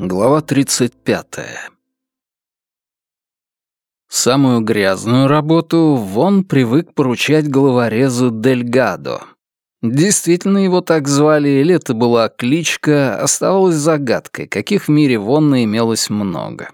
Глава 35. Самую грязную работу Вон привык поручать головорезу Дельгадо. Действительно его так звали, или это была кличка, оставалась загадкой, каких в мире Вонна имелось много.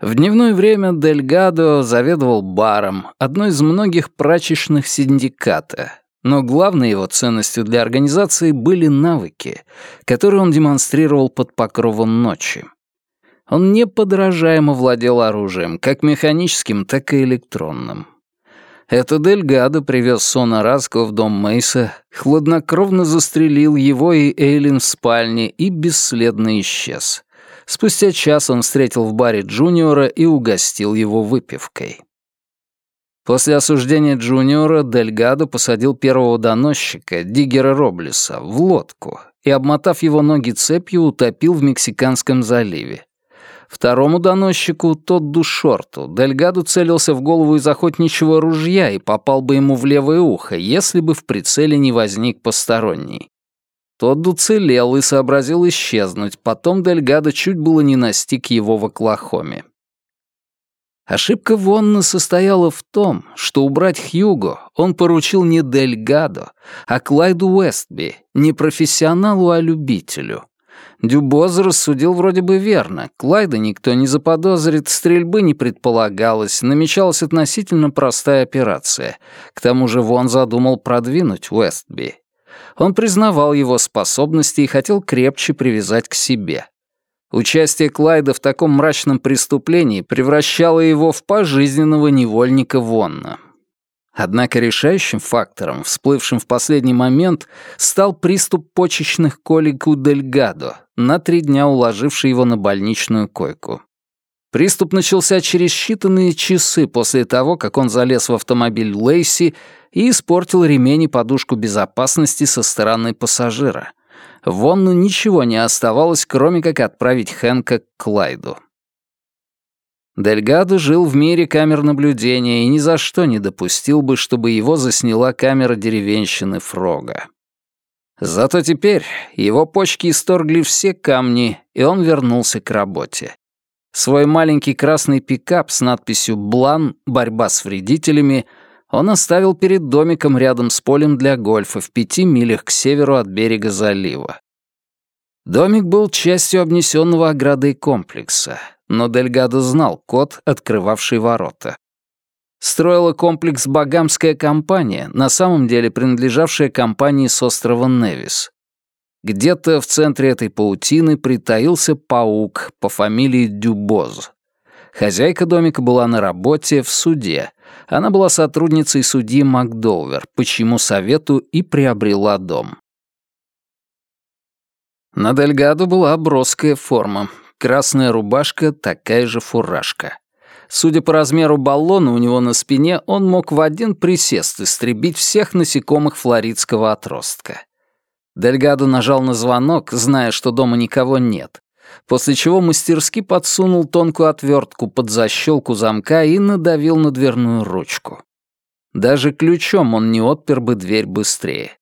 В дневное время Дельгадо заведовал баром, одной из многих прачечных синдиката, но главной его ценностью для организации были навыки, которые он демонстрировал под покровом ночи. Он неподражаемо владел оружием, как механическим, так и электронным. Это Дельгадо привез Сона Раско в дом Мейса, хладнокровно застрелил его и Эйлин в спальне и бесследно исчез. Спустя час он встретил в баре Джуниора и угостил его выпивкой. После осуждения Джуниора Дельгадо посадил первого доносчика, Диггера Роблеса, в лодку и, обмотав его ноги цепью, утопил в Мексиканском заливе. Второму доносчику, Тодду Шорту, Дельгадо целился в голову из охотничьего ружья и попал бы ему в левое ухо, если бы в прицеле не возник посторонний. Тодду целел и сообразил исчезнуть, потом Дельгадо чуть было не настиг его в Оклахоме. Ошибка Вонна состояла в том, что убрать Хьюго он поручил не Дельгадо, а Клайду Уэстби, не профессионалу, а любителю. Дюбоз рассудил вроде бы верно. Клайда никто не заподозрит, стрельбы не предполагалось, намечалась относительно простая операция. К тому же Вон задумал продвинуть Уэстби. Он признавал его способности и хотел крепче привязать к себе. Участие Клайда в таком мрачном преступлении превращало его в пожизненного невольника Вонна. Однако решающим фактором, всплывшим в последний момент, стал приступ почечных колик у Дельгадо, на три дня уложивший его на больничную койку. Приступ начался через считанные часы после того, как он залез в автомобиль Лейси и испортил ремень и подушку безопасности со стороны пассажира. Вонну ничего не оставалось, кроме как отправить Хэнка к Клайду. Дельгадо жил в мире камер наблюдения и ни за что не допустил бы, чтобы его засняла камера деревенщины Фрога. Зато теперь его почки исторгли все камни, и он вернулся к работе. Свой маленький красный пикап с надписью «Блан. Борьба с вредителями» он оставил перед домиком рядом с полем для гольфа в пяти милях к северу от берега залива. Домик был частью обнесенного оградой комплекса, но Дельгадо знал код, открывавший ворота. Строила комплекс «Багамская компания», на самом деле принадлежавшая компании с острова Невис. Где-то в центре этой паутины притаился паук по фамилии Дюбоз. Хозяйка домика была на работе в суде, она была сотрудницей судьи Макдолвер, по чьему совету и приобрела дом. На Дельгаду была броская форма, красная рубашка, такая же фуражка. Судя по размеру баллона у него на спине, он мог в один присест истребить всех насекомых флоридского отростка. Дельгадо нажал на звонок, зная, что дома никого нет, после чего мастерски подсунул тонкую отвертку под защелку замка и надавил на дверную ручку. Даже ключом он не отпер бы дверь быстрее.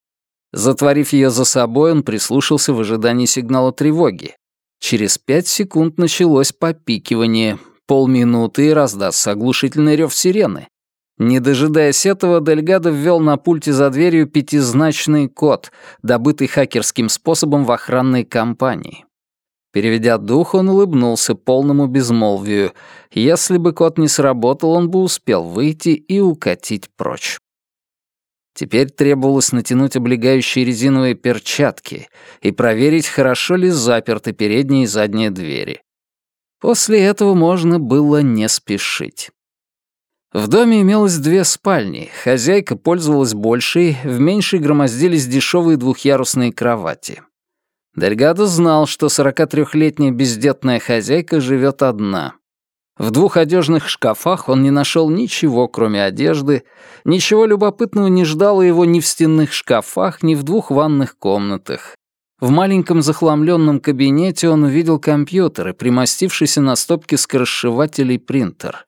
Затворив ее за собой, он прислушался в ожидании сигнала тревоги. Через пять секунд началось попикивание, полминуты и раздастся оглушительный рев сирены. Не дожидаясь этого, Дельгадо ввел на пульте за дверью пятизначный код, добытый хакерским способом в охранной компании. Переведя дух, он улыбнулся полному безмолвию. Если бы код не сработал, он бы успел выйти и укатить прочь. Теперь требовалось натянуть облегающие резиновые перчатки и проверить, хорошо ли заперты передние и задние двери. После этого можно было не спешить. В доме имелось две спальни, хозяйка пользовалась большей, в меньшей громоздились дешевые двухъярусные кровати. Дельгадо знал, что 43-летняя бездетная хозяйка живет одна. В двух одежных шкафах он не нашел ничего, кроме одежды, ничего любопытного не ждало его ни в стенных шкафах, ни в двух ванных комнатах. В маленьком захламленном кабинете он увидел компьютер и примостившийся на стопке скоросшивателей принтер.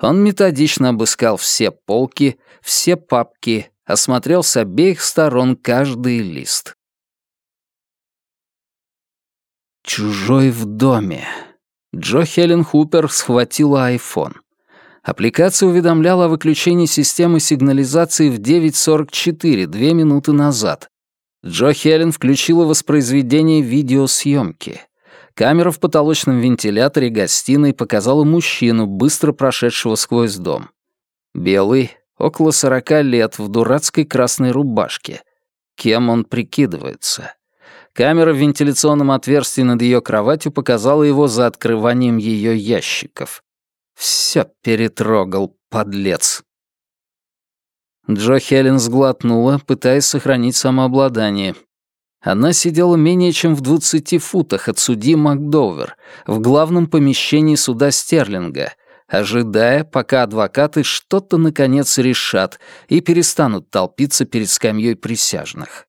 Он методично обыскал все полки, все папки, осмотрел с обеих сторон каждый лист. Чужой в доме. Джо Хелен Хупер схватила айфон. Аппликация уведомляла о выключении системы сигнализации в 9.44, две минуты назад. Джо Хелен включила воспроизведение видеосъемки. Камера в потолочном вентиляторе гостиной показала мужчину, быстро прошедшего сквозь дом. Белый, около сорока лет, в дурацкой красной рубашке. Кем он прикидывается? Камера в вентиляционном отверстии над ее кроватью показала его за открыванием ее ящиков. Все перетрогал, подлец. Джо Хелен сглотнула, пытаясь сохранить самообладание. Она сидела менее чем в двадцати футах от судьи Макдовер в главном помещении суда Стерлинга, ожидая, пока адвокаты что-то наконец решат и перестанут толпиться перед скамьей присяжных.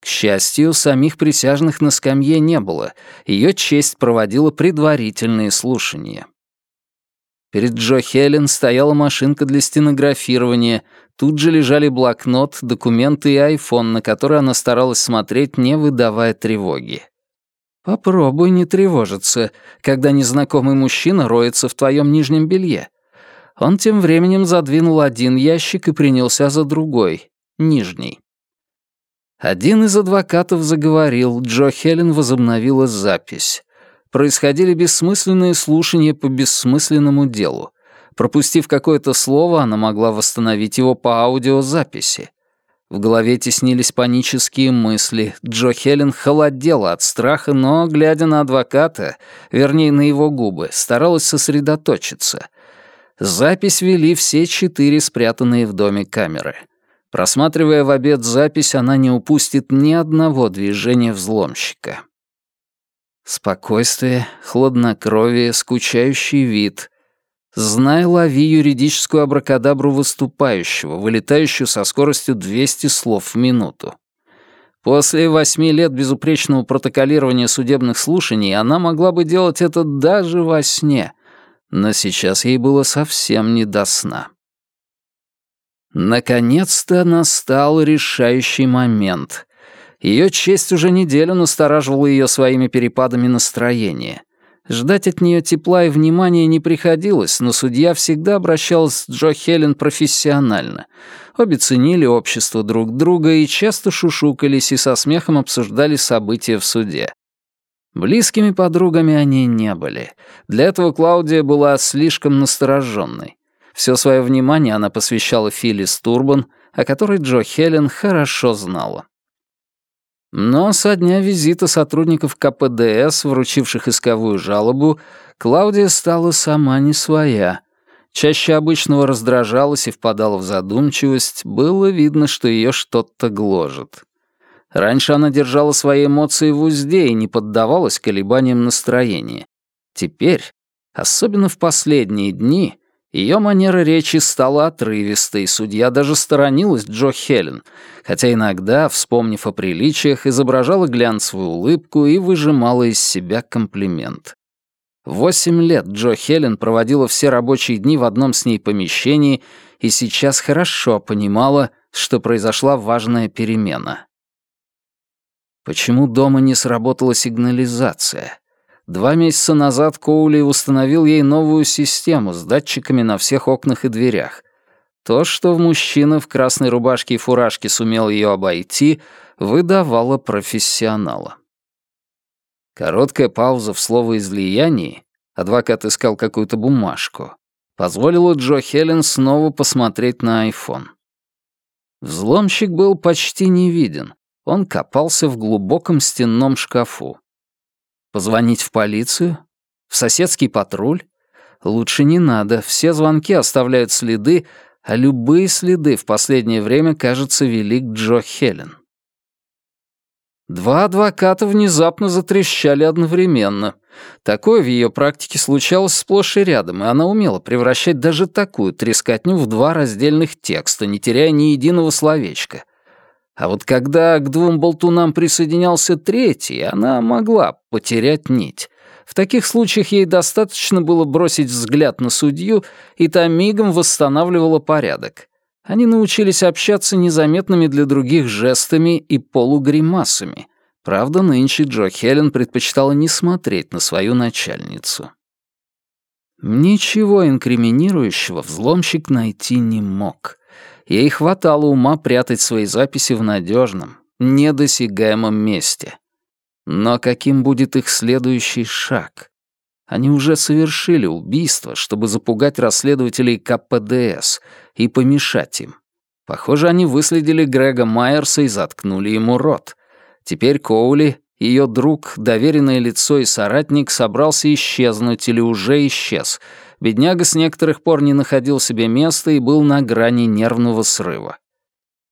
К счастью, самих присяжных на скамье не было, ее честь проводила предварительные слушания. Перед Джо Хелен стояла машинка для стенографирования, тут же лежали блокнот, документы и айфон, на который она старалась смотреть, не выдавая тревоги. Попробуй не тревожиться, когда незнакомый мужчина роется в твоем нижнем белье. Он тем временем задвинул один ящик и принялся за другой, нижний. Один из адвокатов заговорил, Джо Хелен возобновила запись происходили бессмысленные слушания по бессмысленному делу. Пропустив какое-то слово, она могла восстановить его по аудиозаписи. В голове теснились панические мысли. Джо Хелен холодела от страха, но, глядя на адвоката, вернее, на его губы, старалась сосредоточиться. Запись вели все четыре спрятанные в доме камеры. Просматривая в обед запись, она не упустит ни одного движения взломщика. Спокойствие, хладнокровие, скучающий вид. Знай, лови юридическую абракадабру выступающего, вылетающую со скоростью 200 слов в минуту. После восьми лет безупречного протоколирования судебных слушаний она могла бы делать это даже во сне, но сейчас ей было совсем не до сна. Наконец-то настал решающий момент. Ее честь уже неделю настораживала ее своими перепадами настроения. Ждать от нее тепла и внимания не приходилось, но судья всегда обращался с Джо Хелен профессионально. Обе ценили общество друг друга и часто шушукались и со смехом обсуждали события в суде. Близкими подругами они не были. Для этого Клаудия была слишком настороженной. Все свое внимание она посвящала Филлис Турбан, о которой Джо Хелен хорошо знала. Но со дня визита сотрудников КПДС, вручивших исковую жалобу, Клаудия стала сама не своя. Чаще обычного раздражалась и впадала в задумчивость, было видно, что ее что-то гложет. Раньше она держала свои эмоции в узде и не поддавалась колебаниям настроения. Теперь, особенно в последние дни, ее манера речи стала отрывистой, судья даже сторонилась Джо Хелен, хотя иногда, вспомнив о приличиях, изображала глянцевую улыбку и выжимала из себя комплимент. Восемь лет Джо Хелен проводила все рабочие дни в одном с ней помещении и сейчас хорошо понимала, что произошла важная перемена. Почему дома не сработала сигнализация? Два месяца назад Коули установил ей новую систему с датчиками на всех окнах и дверях. То, что мужчина в красной рубашке и фуражке сумел ее обойти, выдавало профессионала. Короткая пауза в словоизлиянии, адвокат искал какую-то бумажку, позволила Джо Хелен снова посмотреть на айфон. Взломщик был почти не виден. Он копался в глубоком стенном шкафу. Позвонить в полицию? В соседский патруль? Лучше не надо, все звонки оставляют следы, а любые следы в последнее время, кажется, вели к Джо Хелен. Два адвоката внезапно затрещали одновременно. Такое в ее практике случалось сплошь и рядом, и она умела превращать даже такую трескотню в два раздельных текста, не теряя ни единого словечка. А вот когда к двум болтунам присоединялся третий, она могла потерять нить. В таких случаях ей достаточно было бросить взгляд на судью, и та мигом восстанавливала порядок. Они научились общаться незаметными для других жестами и полугримасами, Правда, нынче Джо Хелен предпочитала не смотреть на свою начальницу. Ничего инкриминирующего взломщик найти не мог. Ей хватало ума прятать свои записи в надежном, недосягаемом месте. Но каким будет их следующий шаг? Они уже совершили убийство, чтобы запугать расследователей КПДС и помешать им. Похоже, они выследили Грега Майерса и заткнули ему рот. Теперь Коули, ее друг, доверенное лицо и соратник, собрался исчезнуть или уже исчез. Бедняга с некоторых пор не находил себе места и был на грани нервного срыва.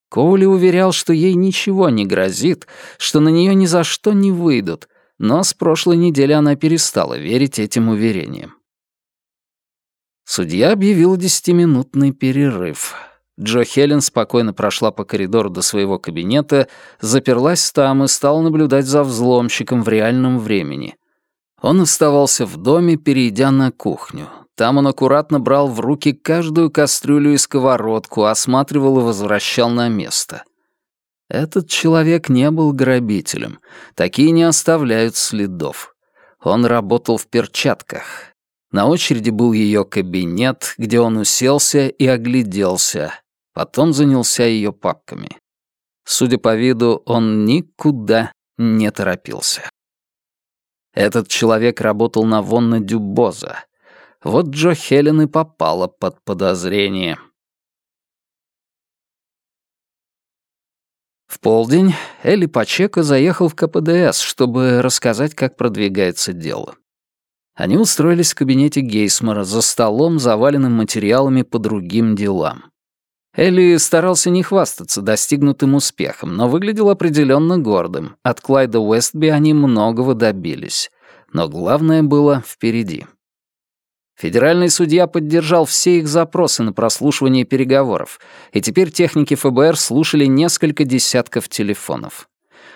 Коули уверял, что ей ничего не грозит, что на нее ни за что не выйдут, но с прошлой недели она перестала верить этим уверениям. Судья объявил десятиминутный перерыв. Джо Хелен спокойно прошла по коридору до своего кабинета, заперлась там и стала наблюдать за взломщиком в реальном времени. Он оставался в доме, перейдя на кухню. Там он аккуратно брал в руки каждую кастрюлю и сковородку, осматривал и возвращал на место. Этот человек не был грабителем. Такие не оставляют следов. Он работал в перчатках. На очереди был ее кабинет, где он уселся и огляделся, Потом занялся ее папками. Судя по виду, он никуда не торопился. Этот человек работал на Вонна Дюбоза. Вот Джо Хелен и попала под подозрение. В полдень Элли Пачеко заехал в КПДС, чтобы рассказать, как продвигается дело. Они устроились в кабинете Гейсмара за столом, заваленным материалами по другим делам. Элли старался не хвастаться достигнутым успехом, но выглядел определенно гордым. От Клайда Уэстби они многого добились. Но главное было впереди. Федеральный судья поддержал все их запросы на прослушивание переговоров, и теперь техники ФБР слушали несколько десятков телефонов.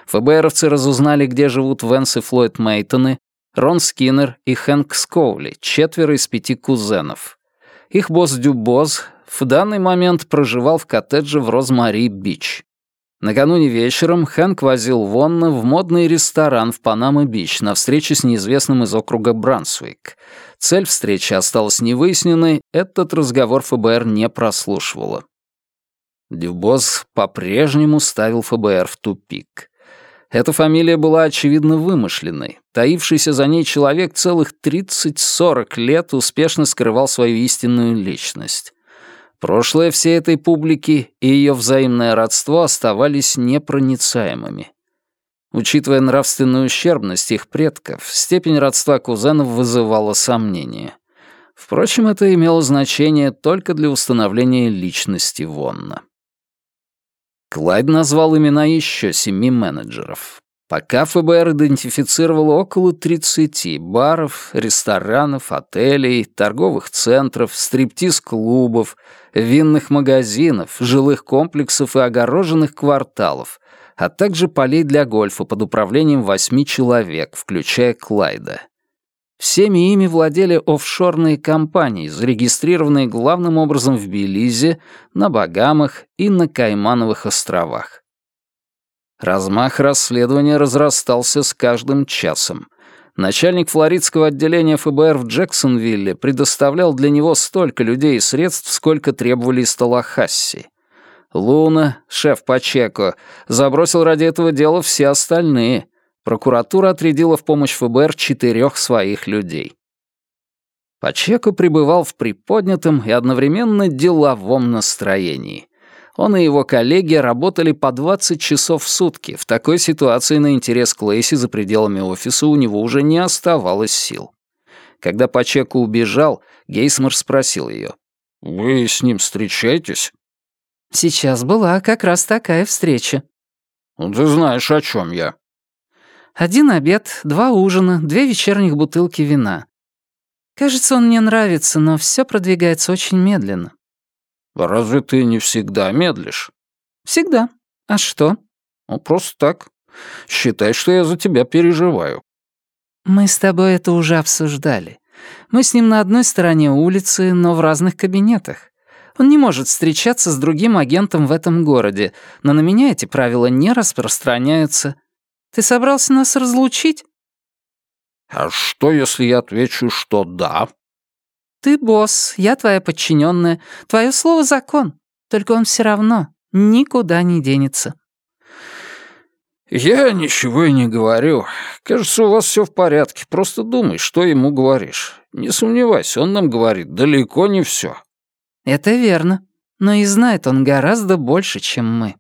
ФБРовцы разузнали, где живут Венс и Флойд Мейтоны, Рон Скиннер и Хэнк Скоули, четверо из пяти кузенов. Их босс Дюбоз в данный момент проживал в коттедже в Розмари-Бич. Накануне вечером Хэнк возил Вонна в модный ресторан в Панама-Бич на встречу с неизвестным из округа Брансуик. Цель встречи осталась невыясненной, этот разговор ФБР не прослушивало. Дюбос по-прежнему ставил ФБР в тупик. Эта фамилия была, очевидно, вымышленной. Таившийся за ней человек целых 30-40 лет успешно скрывал свою истинную личность. Прошлое всей этой публики и ее взаимное родство оставались непроницаемыми. Учитывая нравственную ущербность их предков, степень родства кузенов вызывала сомнения. Впрочем, это имело значение только для установления личности Вонна. Клайд назвал имена еще семи менеджеров. Пока ФБР идентифицировало около 30 баров, ресторанов, отелей, торговых центров, стриптиз-клубов, винных магазинов, жилых комплексов и огороженных кварталов, а также полей для гольфа под управлением восьми человек, включая Клайда. Всеми ими владели офшорные компании, зарегистрированные главным образом в Белизе, на Багамах и на Каймановых островах. Размах расследования разрастался с каждым часом. Начальник флоридского отделения ФБР в Джексонвилле предоставлял для него столько людей и средств, сколько требовали из Талахасси. Луна, шеф Пачеко, забросил ради этого дела все остальные. Прокуратура отрядила в помощь ФБР четырех своих людей. Пачеко пребывал в приподнятом и одновременно деловом настроении. Он и его коллеги работали по 20 часов в сутки. В такой ситуации на интерес Клейси за пределами офиса у него уже не оставалось сил. Когда Пачеко убежал, Гейсмар спросил ее. «Вы с ним встречаетесь?» «Сейчас была как раз такая встреча». «Ну, «Ты знаешь, о чем я». «Один обед, два ужина, две вечерних бутылки вина. Кажется, он мне нравится, но все продвигается очень медленно. «Разве ты не всегда медлишь?» «Всегда. А что?» «Ну, просто так. Считай, что я за тебя переживаю». «Мы с тобой это уже обсуждали. Мы с ним на одной стороне улицы, но в разных кабинетах. Он не может встречаться с другим агентом в этом городе, но на меня эти правила не распространяются». Ты собрался нас разлучить?» «А что, если я отвечу, что да?» «Ты босс, я твоя подчиненная. Твое слово — закон. Только он все равно никуда не денется». «Я ничего и не говорю. Кажется, у вас все в порядке. Просто думай, что ему говоришь. Не сомневайся, он нам говорит далеко не все. «Это верно. Но и знает он гораздо больше, чем мы».